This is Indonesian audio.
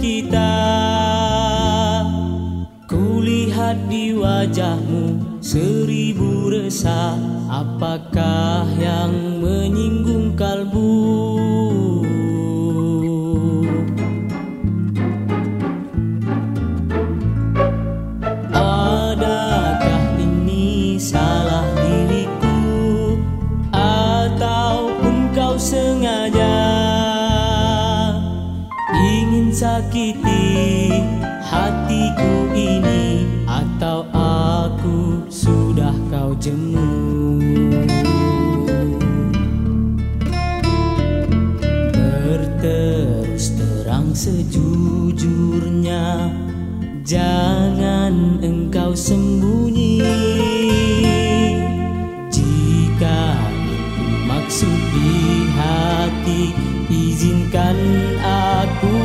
kita. Kulihat di wajahmu seribu resah Apakah yang menyinggung menyakiti hatiku ini atau aku sudah kau jemu. Berterus terang sejujurnya jangan engkau sembunyi. Jika itu maksud di hati izinkan aku